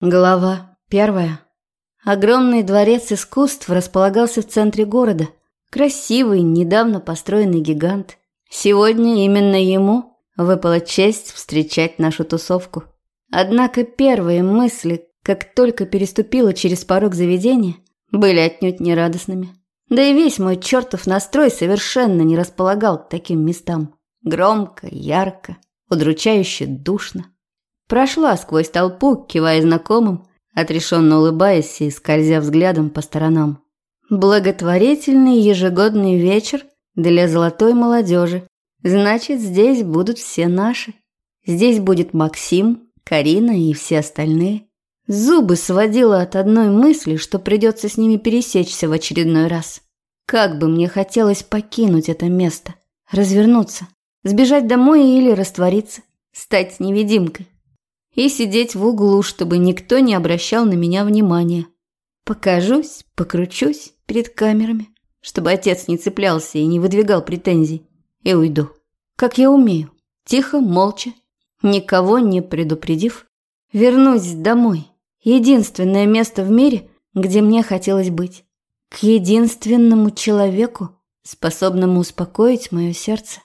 Глава первая. Огромный дворец искусств располагался в центре города. Красивый, недавно построенный гигант. Сегодня именно ему выпала честь встречать нашу тусовку. Однако первые мысли, как только переступила через порог заведения, были отнюдь нерадостными. Да и весь мой чертов настрой совершенно не располагал к таким местам. Громко, ярко, удручающе душно. Прошла сквозь толпу, кивая знакомым, отрешенно улыбаясь и скользя взглядом по сторонам. Благотворительный ежегодный вечер для золотой молодежи. Значит, здесь будут все наши. Здесь будет Максим, Карина и все остальные. Зубы сводила от одной мысли, что придется с ними пересечься в очередной раз. Как бы мне хотелось покинуть это место, развернуться, сбежать домой или раствориться, стать невидимкой и сидеть в углу, чтобы никто не обращал на меня внимания. Покажусь, покручусь перед камерами, чтобы отец не цеплялся и не выдвигал претензий, и уйду. Как я умею, тихо, молча, никого не предупредив, вернусь домой. Единственное место в мире, где мне хотелось быть. К единственному человеку, способному успокоить мое сердце.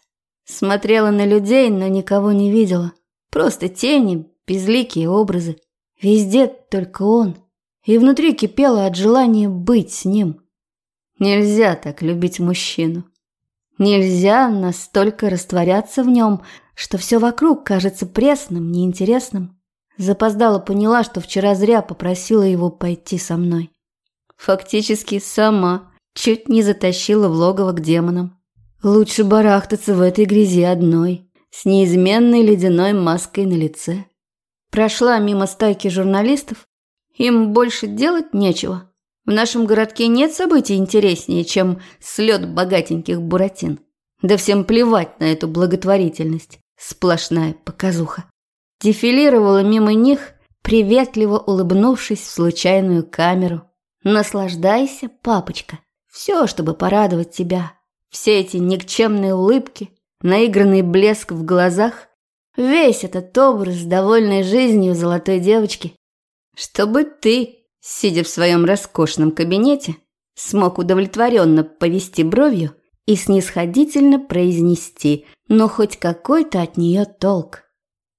Смотрела на людей, но никого не видела. Просто тени, безликие образы. Везде только он. И внутри кипело от желания быть с ним. Нельзя так любить мужчину. Нельзя настолько растворяться в нем, что все вокруг кажется пресным, неинтересным. Запоздала поняла, что вчера зря попросила его пойти со мной. Фактически сама чуть не затащила в логово к демонам. Лучше барахтаться в этой грязи одной, с неизменной ледяной маской на лице. Прошла мимо стайки журналистов. Им больше делать нечего. В нашем городке нет событий интереснее, чем слет богатеньких буратин. Да всем плевать на эту благотворительность. Сплошная показуха. Дефилировала мимо них, приветливо улыбнувшись в случайную камеру. Наслаждайся, папочка. Все, чтобы порадовать тебя. Все эти никчемные улыбки, наигранный блеск в глазах Весь этот образ довольной жизнью золотой девочки. Чтобы ты, сидя в своем роскошном кабинете, смог удовлетворенно повести бровью и снисходительно произнести, но хоть какой-то от нее толк.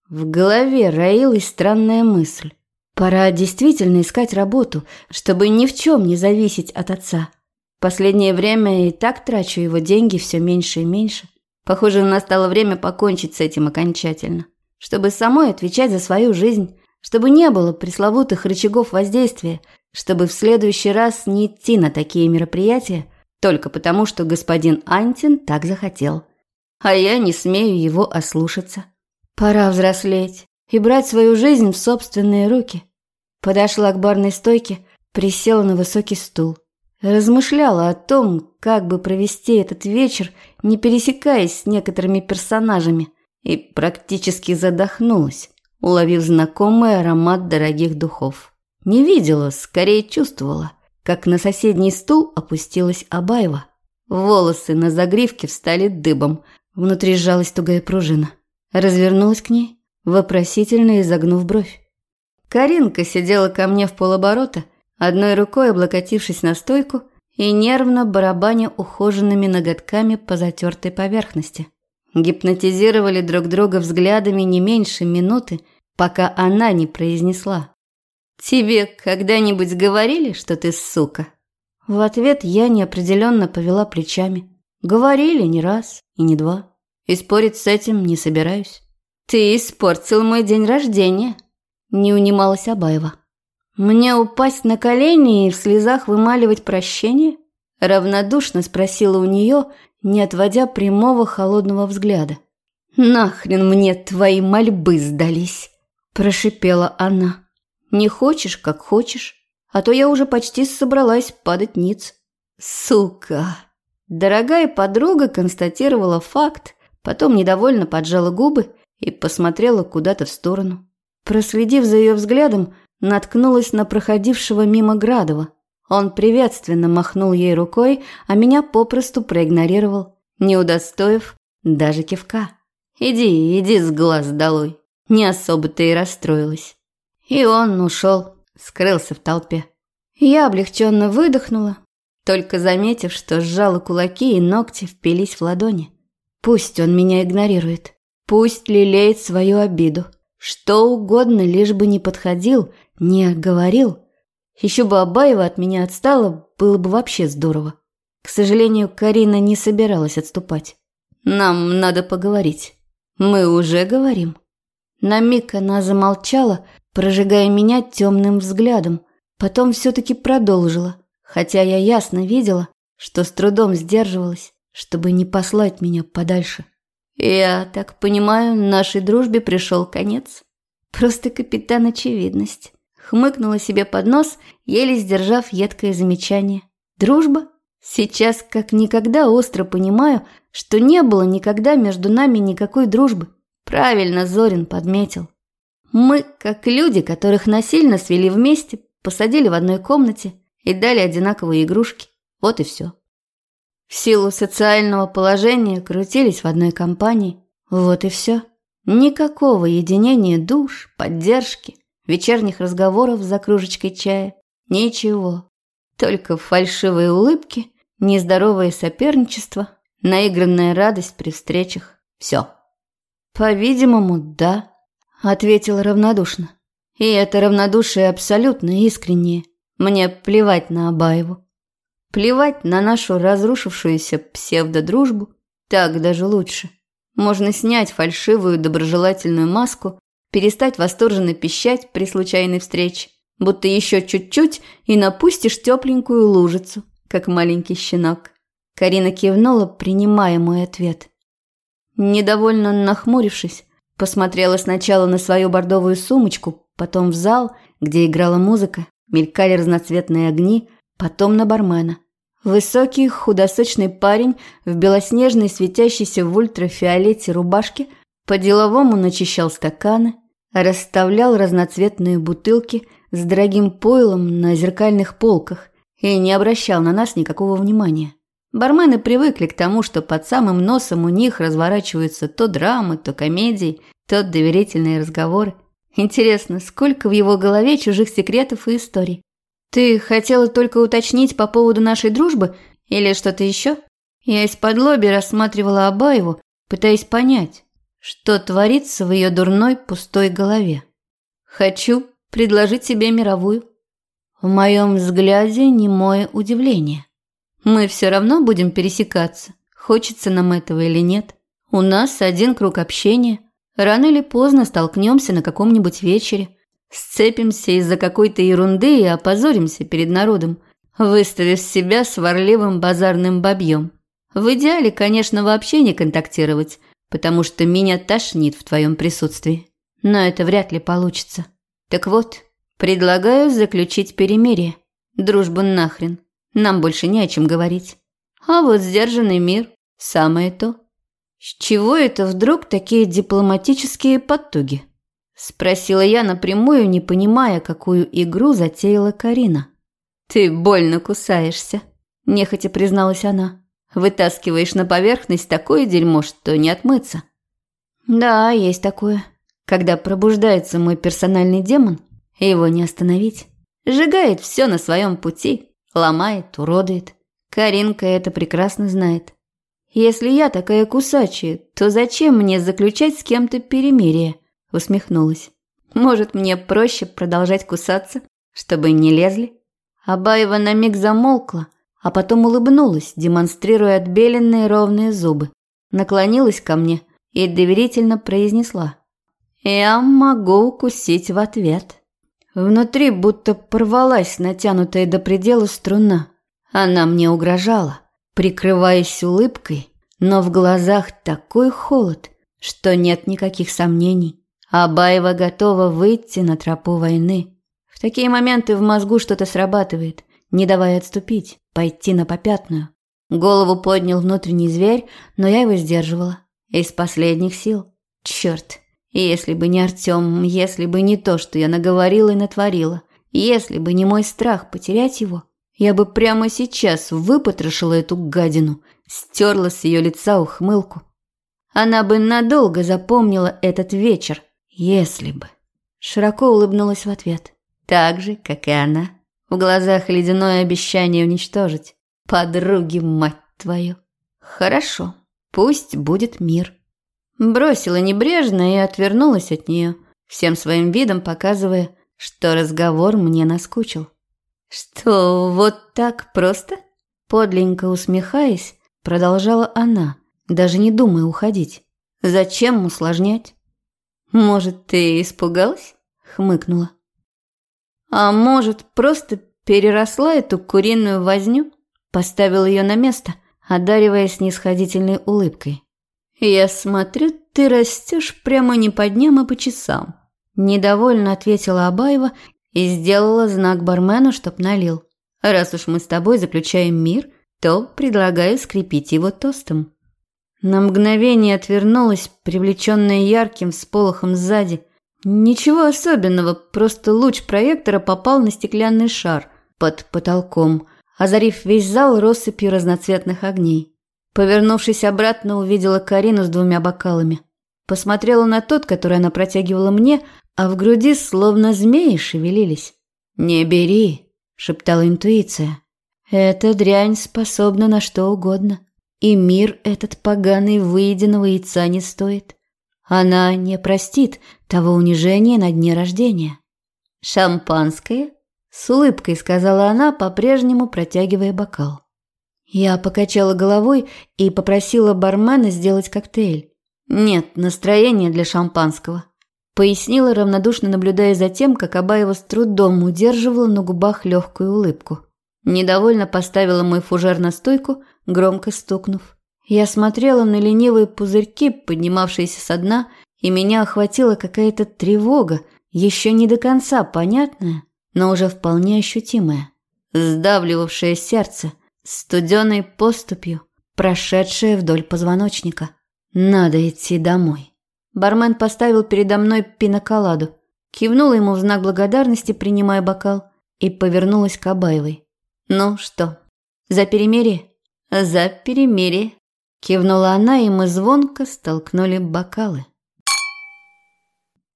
В голове роилась странная мысль. Пора действительно искать работу, чтобы ни в чем не зависеть от отца. Последнее время и так трачу его деньги все меньше и меньше. Похоже, настало время покончить с этим окончательно. Чтобы самой отвечать за свою жизнь, чтобы не было пресловутых рычагов воздействия, чтобы в следующий раз не идти на такие мероприятия только потому, что господин Антин так захотел. А я не смею его ослушаться. Пора взрослеть и брать свою жизнь в собственные руки. Подошла к барной стойке, присела на высокий стул. Размышляла о том, как бы провести этот вечер, не пересекаясь с некоторыми персонажами, и практически задохнулась, уловив знакомый аромат дорогих духов. Не видела, скорее чувствовала, как на соседний стул опустилась Абаева. Волосы на загривке встали дыбом, внутри сжалась тугая пружина. Развернулась к ней, вопросительно изогнув бровь. Каринка сидела ко мне в полоборота – одной рукой облокотившись на стойку и нервно барабаня ухоженными ноготками по затертой поверхности. Гипнотизировали друг друга взглядами не меньше минуты, пока она не произнесла. «Тебе когда-нибудь говорили, что ты сука?» В ответ я неопределенно повела плечами. Говорили не раз и не два. И спорить с этим не собираюсь. «Ты испортил мой день рождения», – не унималась Абаева. «Мне упасть на колени и в слезах вымаливать прощение?» Равнодушно спросила у нее, не отводя прямого холодного взгляда. «Нахрен мне твои мольбы сдались!» Прошипела она. «Не хочешь, как хочешь, а то я уже почти собралась падать ниц». «Сука!» Дорогая подруга констатировала факт, потом недовольно поджала губы и посмотрела куда-то в сторону. Проследив за ее взглядом, наткнулась на проходившего мимо Градова. Он приветственно махнул ей рукой, а меня попросту проигнорировал, не удостоив даже кивка. «Иди, иди с глаз долой». Не особо-то и расстроилась. И он ушел, скрылся в толпе. Я облегченно выдохнула, только заметив, что сжала кулаки и ногти впились в ладони. Пусть он меня игнорирует, пусть лелеет свою обиду. Что угодно, лишь бы не подходил, не говорил. Еще бы Абаева от меня отстала, было бы вообще здорово. К сожалению, Карина не собиралась отступать. Нам надо поговорить. Мы уже говорим. На миг она замолчала, прожигая меня темным взглядом. Потом все-таки продолжила, хотя я ясно видела, что с трудом сдерживалась, чтобы не послать меня подальше. Я так понимаю, нашей дружбе пришел конец. Просто капитан очевидность. Хмыкнула себе под нос, еле сдержав едкое замечание. Дружба? Сейчас как никогда остро понимаю, что не было никогда между нами никакой дружбы. Правильно Зорин подметил. Мы, как люди, которых насильно свели вместе, посадили в одной комнате и дали одинаковые игрушки. Вот и все. В силу социального положения крутились в одной компании. Вот и все. Никакого единения душ, поддержки, вечерних разговоров за кружечкой чая. Ничего. Только фальшивые улыбки, нездоровое соперничество, наигранная радость при встречах. Все. По-видимому, да ответила равнодушно. И это равнодушие абсолютно искреннее. Мне плевать на Абаеву. Плевать на нашу разрушившуюся псевдодружбу. Так даже лучше. Можно снять фальшивую доброжелательную маску, перестать восторженно пищать при случайной встрече, будто еще чуть-чуть и напустишь тепленькую лужицу, как маленький щенок. Карина кивнула, принимая мой ответ. Недовольно нахмурившись, Посмотрела сначала на свою бордовую сумочку, потом в зал, где играла музыка, мелькали разноцветные огни, потом на бармена. Высокий, худосочный парень в белоснежной, светящейся в ультрафиолете рубашке по-деловому начищал стаканы, расставлял разноцветные бутылки с дорогим пойлом на зеркальных полках и не обращал на нас никакого внимания. Бармены привыкли к тому, что под самым носом у них разворачиваются то драмы, то комедии, то доверительные разговоры. Интересно, сколько в его голове чужих секретов и историй? Ты хотела только уточнить по поводу нашей дружбы или что-то еще? Я из-под лоби рассматривала Абаеву, пытаясь понять, что творится в ее дурной пустой голове. Хочу предложить тебе мировую. В моем взгляде немое удивление. Мы все равно будем пересекаться, хочется нам этого или нет. У нас один круг общения. Рано или поздно столкнемся на каком-нибудь вечере. Сцепимся из-за какой-то ерунды и опозоримся перед народом, выставив себя сварливым базарным бабьем. В идеале, конечно, вообще не контактировать, потому что меня тошнит в твоем присутствии. Но это вряд ли получится. Так вот, предлагаю заключить перемирие. Дружбу нахрен. Нам больше не о чем говорить. А вот сдержанный мир – самое то. С чего это вдруг такие дипломатические потуги? Спросила я напрямую, не понимая, какую игру затеяла Карина. «Ты больно кусаешься», – нехотя призналась она. «Вытаскиваешь на поверхность такое дерьмо, что не отмыться». «Да, есть такое. Когда пробуждается мой персональный демон, его не остановить. Сжигает все на своем пути, Ломает, уродует. Каринка это прекрасно знает. Если я такая кусачая, то зачем мне заключать с кем-то перемирие? Усмехнулась. Может, мне проще продолжать кусаться, чтобы не лезли? Абаева на миг замолкла, а потом улыбнулась, демонстрируя отбеленные ровные зубы. Наклонилась ко мне и доверительно произнесла. «Я могу укусить в ответ». Внутри будто порвалась натянутая до предела струна. Она мне угрожала, прикрываясь улыбкой, но в глазах такой холод, что нет никаких сомнений. Абаева готова выйти на тропу войны. В такие моменты в мозгу что-то срабатывает, не давая отступить, пойти на попятную. Голову поднял внутренний зверь, но я его сдерживала. Из последних сил. Черт, если бы не Артем, если бы не то, что я наговорила и натворила, если бы не мой страх потерять его, я бы прямо сейчас выпотрошила эту гадину, стерла с ее лица ухмылку. Она бы надолго запомнила этот вечер, если бы. Широко улыбнулась в ответ. Так же, как и она. В глазах ледяное обещание уничтожить. Подруги, мать твою. Хорошо, пусть будет мир. Бросила небрежно и отвернулась от нее, всем своим видом показывая, что разговор мне наскучил. «Что, вот так просто?» Подленько усмехаясь, продолжала она, даже не думая уходить. «Зачем усложнять?» «Может, ты испугалась?» – хмыкнула. «А может, просто переросла эту куриную возню?» Поставил ее на место, одаривая снисходительной улыбкой. «Я смотрю, ты растешь прямо не по дням, а по часам», – недовольно ответила Абаева и сделала знак бармену, чтоб налил. «Раз уж мы с тобой заключаем мир, то предлагаю скрепить его тостом». На мгновение отвернулась, привлеченная ярким всполохом сзади. Ничего особенного, просто луч проектора попал на стеклянный шар под потолком, озарив весь зал россыпью разноцветных огней. Повернувшись обратно, увидела Карину с двумя бокалами. Посмотрела на тот, который она протягивала мне, а в груди словно змеи шевелились. «Не бери», – шептала интуиция. «Эта дрянь способна на что угодно, и мир этот поганый выеденного яйца не стоит. Она не простит того унижения на дне рождения». «Шампанское?» – с улыбкой сказала она, по-прежнему протягивая бокал. Я покачала головой и попросила бармена сделать коктейль. «Нет настроения для шампанского», – пояснила, равнодушно наблюдая за тем, как Абаева с трудом удерживала на губах легкую улыбку. Недовольно поставила мой фужер на стойку, громко стукнув. Я смотрела на ленивые пузырьки, поднимавшиеся со дна, и меня охватила какая-то тревога, еще не до конца понятная, но уже вполне ощутимая, сдавливавшее сердце, студеной поступью, прошедшее вдоль позвоночника. Надо идти домой. Бармен поставил передо мной пиноколаду, кивнула ему в знак благодарности, принимая бокал, и повернулась к Абаевой. «Ну что, за перемирие?» «За перемирие», – кивнула она, и мы звонко столкнули бокалы.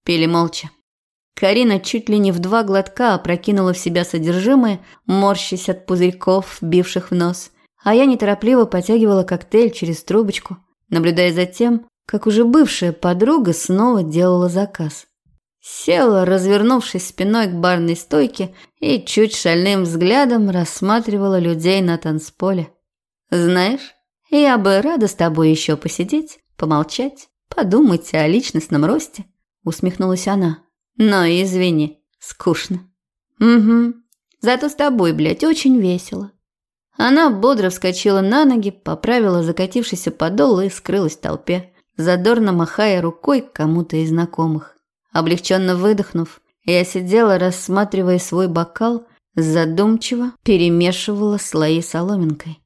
Пили молча. Карина чуть ли не в два глотка опрокинула в себя содержимое, морщась от пузырьков, бивших в нос, а я неторопливо потягивала коктейль через трубочку – наблюдая за тем, как уже бывшая подруга снова делала заказ. Села, развернувшись спиной к барной стойке и чуть шальным взглядом рассматривала людей на танцполе. «Знаешь, я бы рада с тобой еще посидеть, помолчать, подумать о личностном росте», усмехнулась она. «Но извини, скучно». «Угу, зато с тобой, блядь, очень весело. Она бодро вскочила на ноги, поправила закатившийся подол и скрылась в толпе, задорно махая рукой кому-то из знакомых. Облегченно выдохнув, я сидела, рассматривая свой бокал, задумчиво перемешивала слои соломинкой.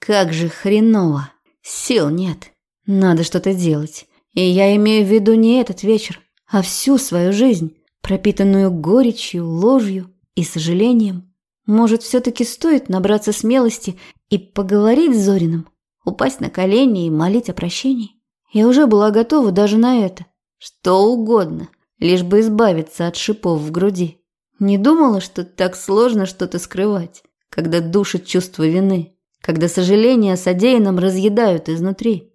Как же хреново! Сил нет. Надо что-то делать. И я имею в виду не этот вечер, а всю свою жизнь, пропитанную горечью, ложью и сожалением. Может, все-таки стоит набраться смелости и поговорить с Зориным, упасть на колени и молить о прощении? Я уже была готова даже на это. Что угодно, лишь бы избавиться от шипов в груди. Не думала, что так сложно что-то скрывать, когда душит чувство вины, когда сожаления о содеянном разъедают изнутри.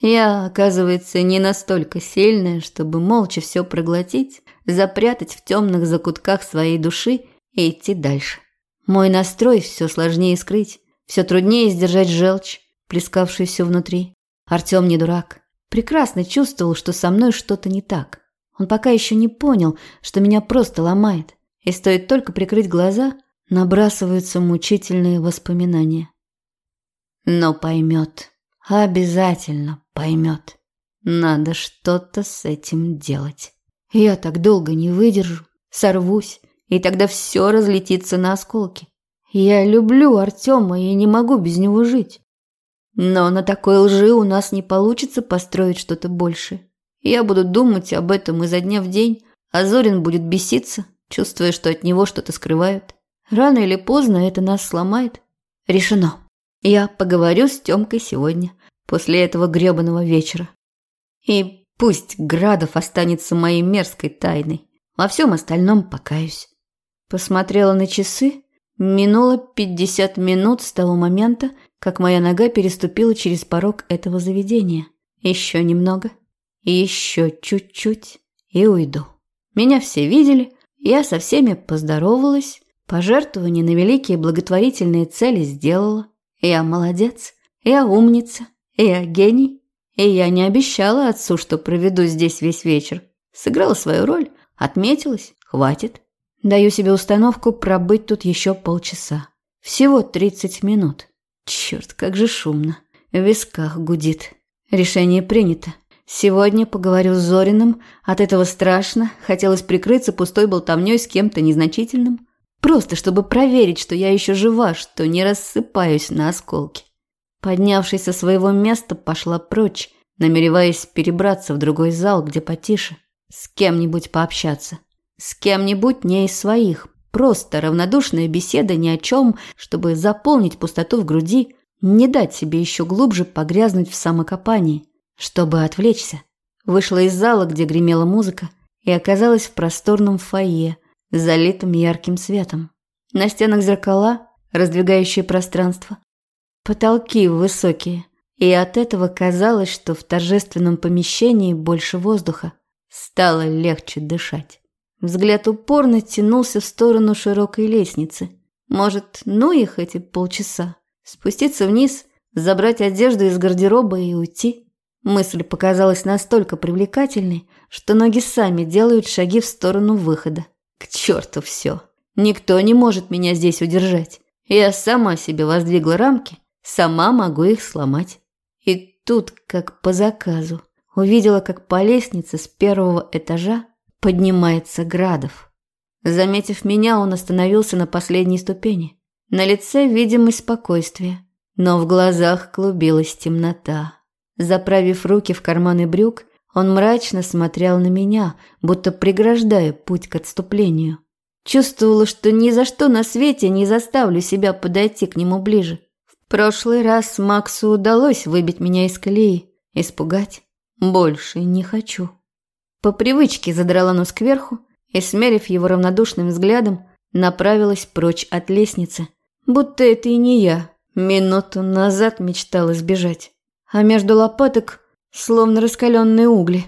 Я, оказывается, не настолько сильная, чтобы молча все проглотить, запрятать в темных закутках своей души и идти дальше. Мой настрой все сложнее скрыть, все труднее сдержать желчь, плескавшуюся внутри. Артем не дурак. Прекрасно чувствовал, что со мной что-то не так. Он пока еще не понял, что меня просто ломает. И стоит только прикрыть глаза, набрасываются мучительные воспоминания. Но поймет. Обязательно поймет. Надо что-то с этим делать. Я так долго не выдержу, сорвусь, и тогда все разлетится на осколки. Я люблю Артема и не могу без него жить. Но на такой лжи у нас не получится построить что-то большее. Я буду думать об этом изо дня в день, а Зорин будет беситься, чувствуя, что от него что-то скрывают. Рано или поздно это нас сломает. Решено. Я поговорю с Тёмкой сегодня, после этого грёбаного вечера. И пусть Градов останется моей мерзкой тайной. Во всем остальном покаюсь. Посмотрела на часы. Минуло 50 минут с того момента, как моя нога переступила через порог этого заведения. Еще немного. Еще чуть-чуть. И уйду. Меня все видели. Я со всеми поздоровалась. Пожертвования на великие благотворительные цели сделала. Я молодец. Я умница. Я гений. И я не обещала отцу, что проведу здесь весь вечер. Сыграла свою роль. Отметилась. Хватит. Даю себе установку пробыть тут еще полчаса. Всего 30 минут. Черт, как же шумно. В висках гудит. Решение принято. Сегодня поговорю с Зориным. От этого страшно. Хотелось прикрыться пустой болтовней с кем-то незначительным. Просто чтобы проверить, что я еще жива, что не рассыпаюсь на осколки. Поднявшись со своего места, пошла прочь, намереваясь перебраться в другой зал, где потише. С кем-нибудь пообщаться. С кем-нибудь не из своих. Просто равнодушная беседа ни о чем, чтобы заполнить пустоту в груди, не дать себе еще глубже погрязнуть в самокопании, чтобы отвлечься. Вышла из зала, где гремела музыка, и оказалась в просторном фойе, залитом ярким светом. На стенах зеркала, раздвигающие пространство. Потолки высокие, и от этого казалось, что в торжественном помещении больше воздуха. Стало легче дышать. Взгляд упорно тянулся в сторону широкой лестницы. Может, ну их эти полчаса? Спуститься вниз, забрать одежду из гардероба и уйти? Мысль показалась настолько привлекательной, что ноги сами делают шаги в сторону выхода. К черту все. Никто не может меня здесь удержать. Я сама себе воздвигла рамки, сама могу их сломать. И тут, как по заказу, увидела, как по лестнице с первого этажа поднимается Градов. Заметив меня, он остановился на последней ступени. На лице видимость спокойствия, но в глазах клубилась темнота. Заправив руки в карманы брюк, он мрачно смотрел на меня, будто преграждая путь к отступлению. Чувствовала, что ни за что на свете не заставлю себя подойти к нему ближе. В прошлый раз Максу удалось выбить меня из колеи, испугать. Больше не хочу. По привычке задрала нос кверху и, смерив его равнодушным взглядом, направилась прочь от лестницы. Будто это и не я. Минуту назад мечтала сбежать. А между лопаток словно раскаленные угли.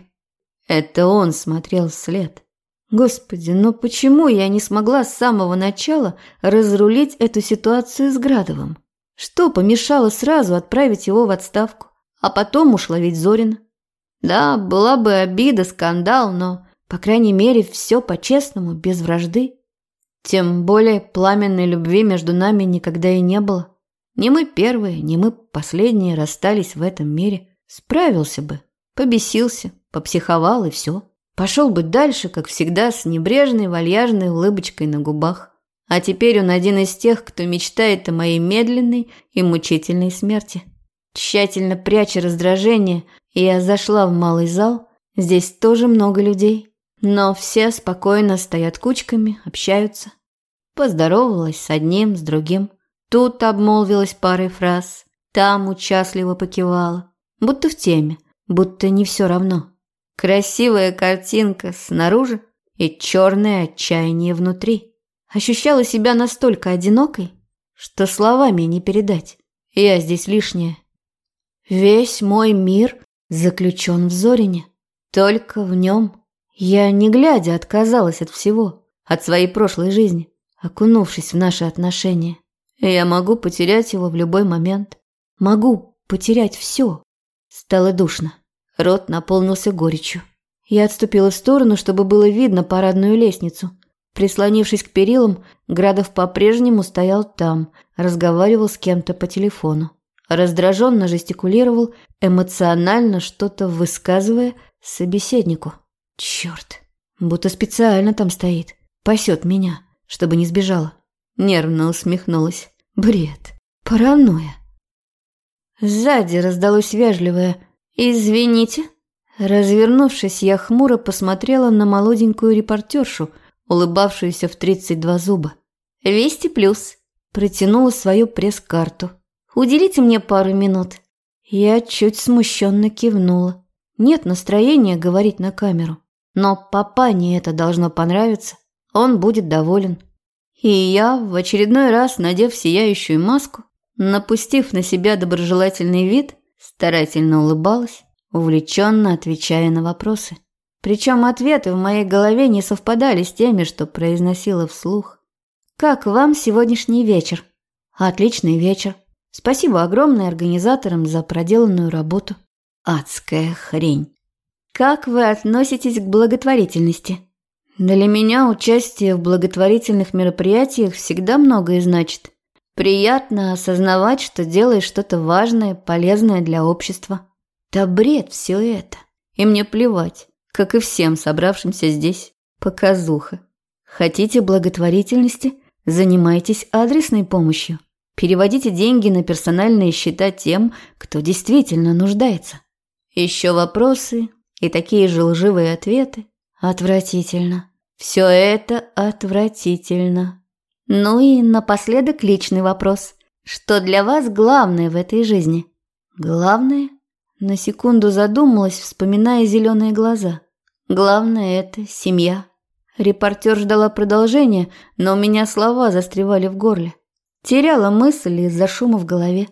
Это он смотрел вслед. Господи, но почему я не смогла с самого начала разрулить эту ситуацию с Градовым? Что помешало сразу отправить его в отставку, а потом уж ловить Зорина? Да, была бы обида, скандал, но, по крайней мере, все по-честному, без вражды. Тем более пламенной любви между нами никогда и не было. Не мы первые, не мы последние расстались в этом мире. Справился бы, побесился, попсиховал и все. Пошел бы дальше, как всегда, с небрежной, вальяжной улыбочкой на губах. А теперь он один из тех, кто мечтает о моей медленной и мучительной смерти. Тщательно пряча раздражение, я зашла в малый зал. Здесь тоже много людей. Но все спокойно стоят кучками, общаются. Поздоровалась с одним, с другим. Тут обмолвилась парой фраз. Там участливо покивала. Будто в теме, будто не все равно. Красивая картинка снаружи и черное отчаяние внутри. Ощущала себя настолько одинокой, что словами не передать. Я здесь лишняя. Весь мой мир заключен в Зорине. Только в нем. Я, не глядя, отказалась от всего, от своей прошлой жизни, окунувшись в наши отношения. Я могу потерять его в любой момент. Могу потерять все. Стало душно. Рот наполнился горечью. Я отступила в сторону, чтобы было видно парадную лестницу. Прислонившись к перилам, Градов по-прежнему стоял там, разговаривал с кем-то по телефону раздраженно жестикулировал, эмоционально что-то высказывая собеседнику. Черт, будто специально там стоит, пасет меня, чтобы не сбежала. Нервно усмехнулась. Бред, паранойя. Сзади раздалось вежливое «Извините». Развернувшись, я хмуро посмотрела на молоденькую репортершу, улыбавшуюся в тридцать два зуба. «Вести плюс». Протянула свою пресс-карту. Уделите мне пару минут». Я чуть смущенно кивнула. Нет настроения говорить на камеру. Но папане это должно понравиться. Он будет доволен. И я, в очередной раз надев сияющую маску, напустив на себя доброжелательный вид, старательно улыбалась, увлеченно отвечая на вопросы. Причем ответы в моей голове не совпадали с теми, что произносила вслух. «Как вам сегодняшний вечер?» «Отличный вечер. Спасибо огромное организаторам за проделанную работу». «Адская хрень». «Как вы относитесь к благотворительности?» «Для меня участие в благотворительных мероприятиях всегда многое значит. Приятно осознавать, что делаешь что-то важное, полезное для общества». «Да бред все это. И мне плевать, как и всем собравшимся здесь. Показуха. Хотите благотворительности? Занимайтесь адресной помощью. Переводите деньги на персональные счета тем, кто действительно нуждается. Еще вопросы и такие же лживые ответы. Отвратительно. Все это отвратительно. Ну и напоследок личный вопрос. Что для вас главное в этой жизни? Главное? На секунду задумалась, вспоминая зеленые глаза. Главное – это семья. Репортер ждала продолжения, но у меня слова застревали в горле. Теряла мысль из-за шума в голове.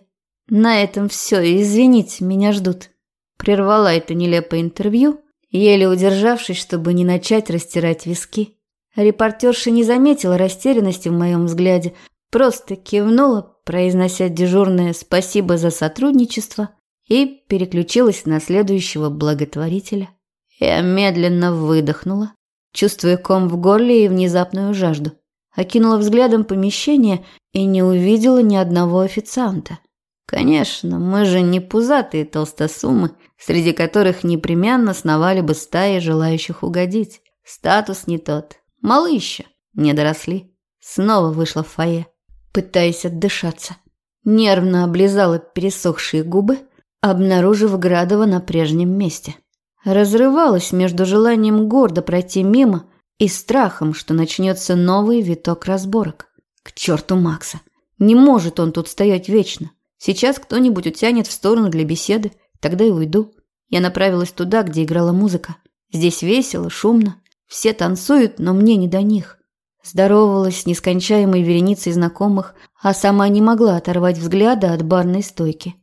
На этом все, извините, меня ждут. Прервала это нелепое интервью, еле удержавшись, чтобы не начать растирать виски. Репортерша не заметила растерянности в моем взгляде, просто кивнула, произнося дежурное «спасибо за сотрудничество» и переключилась на следующего благотворителя. Я медленно выдохнула, чувствуя ком в горле и внезапную жажду. Окинула взглядом помещение и не увидела ни одного официанта. Конечно, мы же не пузатые толстосумы, среди которых непременно сновали бы стаи желающих угодить. Статус не тот. Малы еще, не доросли. Снова вышла в фойе, пытаясь отдышаться. Нервно облизала пересохшие губы, обнаружив Градова на прежнем месте. Разрывалась между желанием гордо пройти мимо и страхом, что начнется новый виток разборок. К черту Макса. Не может он тут стоять вечно. Сейчас кто-нибудь утянет в сторону для беседы, тогда и уйду. Я направилась туда, где играла музыка. Здесь весело, шумно. Все танцуют, но мне не до них. Здоровалась с нескончаемой вереницей знакомых, а сама не могла оторвать взгляда от барной стойки.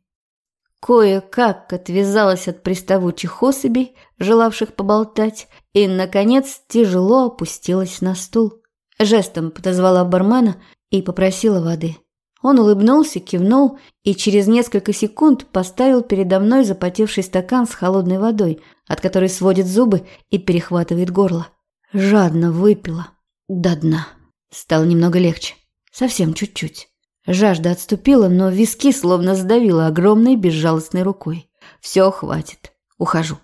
Кое-как отвязалась от приставучих особей, желавших поболтать, и, наконец, тяжело опустилась на стул. Жестом подозвала бармена и попросила воды. Он улыбнулся, кивнул и через несколько секунд поставил передо мной запотевший стакан с холодной водой, от которой сводит зубы и перехватывает горло. Жадно выпила. До дна. Стало немного легче. Совсем чуть-чуть. Жажда отступила, но виски словно сдавила огромной безжалостной рукой. «Все, хватит. Ухожу».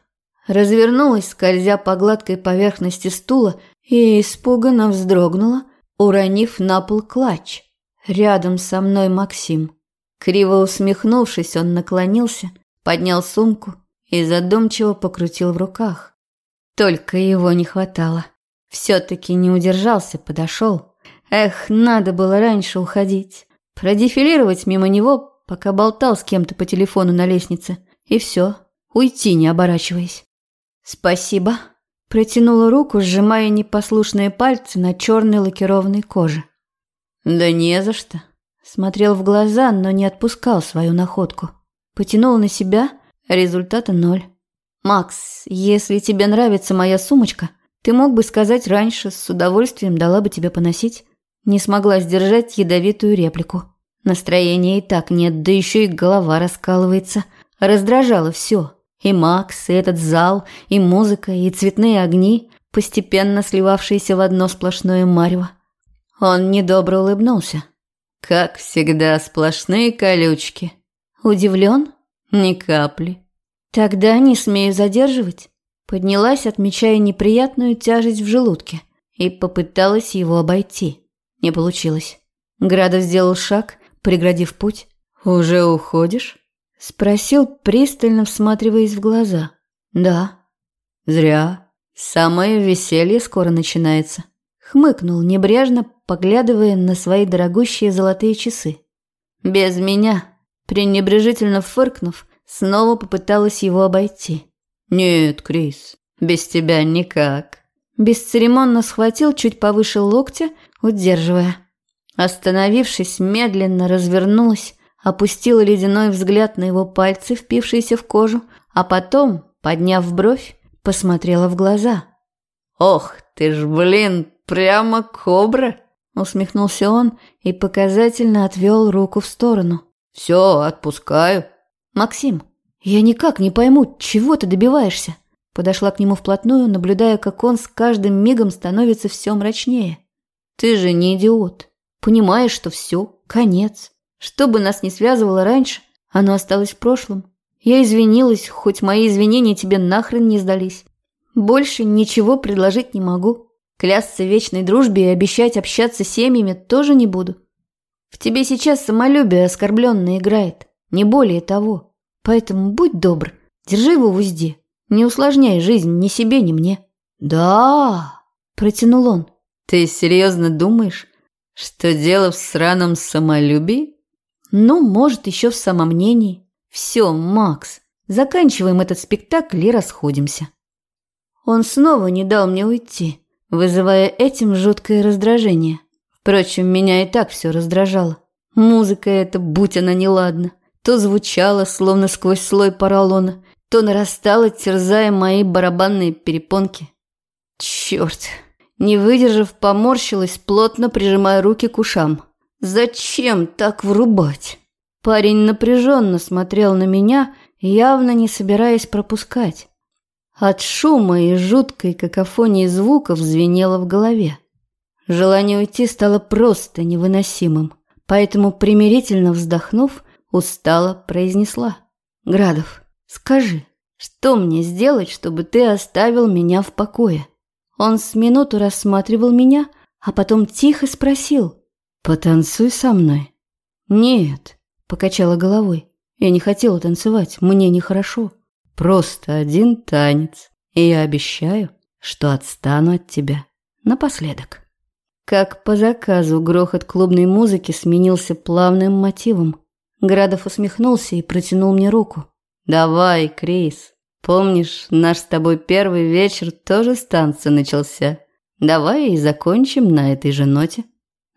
Развернулась, скользя по гладкой поверхности стула, и испуганно вздрогнула, уронив на пол клатч. Рядом со мной Максим. Криво усмехнувшись, он наклонился, поднял сумку и задумчиво покрутил в руках. Только его не хватало. Все-таки не удержался, подошел. Эх, надо было раньше уходить. Продефилировать мимо него, пока болтал с кем-то по телефону на лестнице. И все. Уйти, не оборачиваясь. «Спасибо», – протянула руку, сжимая непослушные пальцы на черной лакированной коже. «Да не за что». Смотрел в глаза, но не отпускал свою находку. Потянул на себя, результата ноль. «Макс, если тебе нравится моя сумочка, ты мог бы сказать раньше, с удовольствием дала бы тебе поносить». Не смогла сдержать ядовитую реплику. Настроения и так нет, да еще и голова раскалывается. Раздражало все. И Макс, и этот зал, и музыка, и цветные огни, постепенно сливавшиеся в одно сплошное марево. Он недобро улыбнулся. Как всегда, сплошные колючки. Удивлен? Ни капли. Тогда не смею задерживать. Поднялась, отмечая неприятную тяжесть в желудке, и попыталась его обойти. Не получилось. Градов сделал шаг, преградив путь. «Уже уходишь?» Спросил, пристально всматриваясь в глаза. «Да». «Зря. Самое веселье скоро начинается». Хмыкнул небрежно, поглядывая на свои дорогущие золотые часы. «Без меня», пренебрежительно фыркнув, снова попыталась его обойти. «Нет, Крис, Без тебя никак». Бесцеремонно схватил чуть повыше локтя, удерживая. Остановившись, медленно развернулась, опустила ледяной взгляд на его пальцы, впившиеся в кожу, а потом, подняв бровь, посмотрела в глаза. «Ох, ты ж, блин, прямо кобра!» Усмехнулся он и показательно отвел руку в сторону. «Все, отпускаю». «Максим, я никак не пойму, чего ты добиваешься?» Подошла к нему вплотную, наблюдая, как он с каждым мигом становится все мрачнее. «Ты же не идиот. Понимаешь, что все, конец. Что бы нас ни связывало раньше, оно осталось в прошлом. Я извинилась, хоть мои извинения тебе нахрен не сдались. Больше ничего предложить не могу. Клясться вечной дружбе и обещать общаться с семьями тоже не буду. В тебе сейчас самолюбие оскорбленное играет, не более того. Поэтому будь добр, держи его в узде. Не усложняй жизнь ни себе, ни мне. Да, протянул он. Ты серьезно думаешь, что дело в сраном самолюбии? Ну, может, еще в самомнении. Все, Макс, заканчиваем этот спектакль и расходимся. Он снова не дал мне уйти, вызывая этим жуткое раздражение. Впрочем, меня и так все раздражало. Музыка эта, будь она неладна, то звучала, словно сквозь слой поролона, то нарастала, терзая мои барабанные перепонки. Черт! Не выдержав, поморщилась, плотно прижимая руки к ушам. Зачем так врубать? Парень напряженно смотрел на меня, явно не собираясь пропускать. От шума и жуткой какофонии звуков звенело в голове. Желание уйти стало просто невыносимым, поэтому, примирительно вздохнув, устало произнесла. «Градов, скажи, что мне сделать, чтобы ты оставил меня в покое?» Он с минуту рассматривал меня, а потом тихо спросил. «Потанцуй со мной». «Нет», — покачала головой. «Я не хотела танцевать, мне нехорошо». Просто один танец, и я обещаю, что отстану от тебя напоследок. Как по заказу грохот клубной музыки сменился плавным мотивом. Градов усмехнулся и протянул мне руку. «Давай, Крис. Помнишь, наш с тобой первый вечер тоже с танца начался? Давай и закончим на этой же ноте».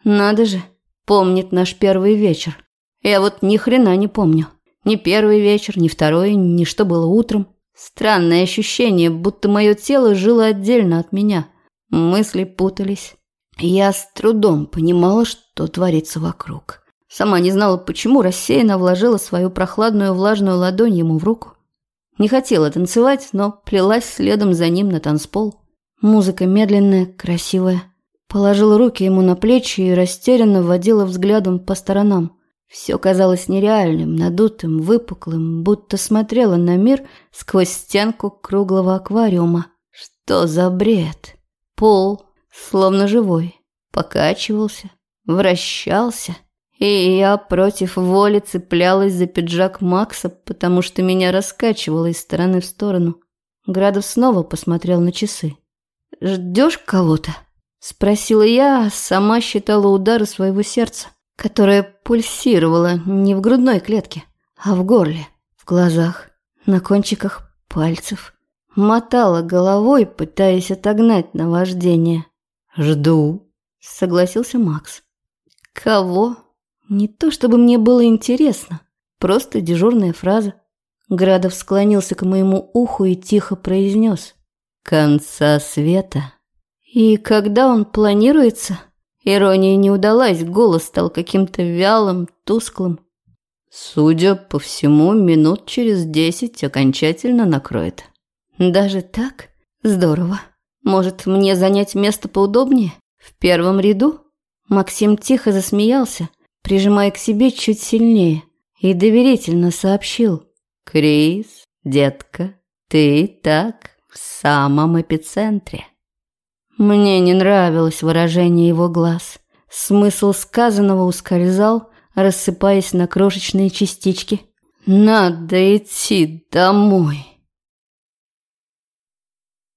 «Надо же, помнит наш первый вечер. Я вот ни хрена не помню». Ни первый вечер, ни второй, ни что было утром. Странное ощущение, будто мое тело жило отдельно от меня. Мысли путались. Я с трудом понимала, что творится вокруг. Сама не знала, почему рассеянно вложила свою прохладную влажную ладонь ему в руку. Не хотела танцевать, но плелась следом за ним на танцпол. Музыка медленная, красивая. Положила руки ему на плечи и растерянно водила взглядом по сторонам. Все казалось нереальным, надутым, выпуклым, будто смотрела на мир сквозь стенку круглого аквариума. Что за бред? Пол, словно живой, покачивался, вращался, и я против воли цеплялась за пиджак Макса, потому что меня раскачивало из стороны в сторону. Градов снова посмотрел на часы. «Ждешь кого-то?» – спросила я, сама считала удары своего сердца которая пульсировала не в грудной клетке, а в горле, в глазах, на кончиках пальцев. Мотала головой, пытаясь отогнать наваждение. «Жду», — согласился Макс. «Кого?» Не то чтобы мне было интересно, просто дежурная фраза. Градов склонился к моему уху и тихо произнес. «Конца света». «И когда он планируется?» Ирония не удалась, голос стал каким-то вялым, тусклым. Судя по всему, минут через десять окончательно накроет. Даже так? Здорово. Может, мне занять место поудобнее? В первом ряду? Максим тихо засмеялся, прижимая к себе чуть сильнее, и доверительно сообщил. «Крис, детка, ты так в самом эпицентре». Мне не нравилось выражение его глаз. Смысл сказанного ускользал, рассыпаясь на крошечные частички. «Надо идти домой».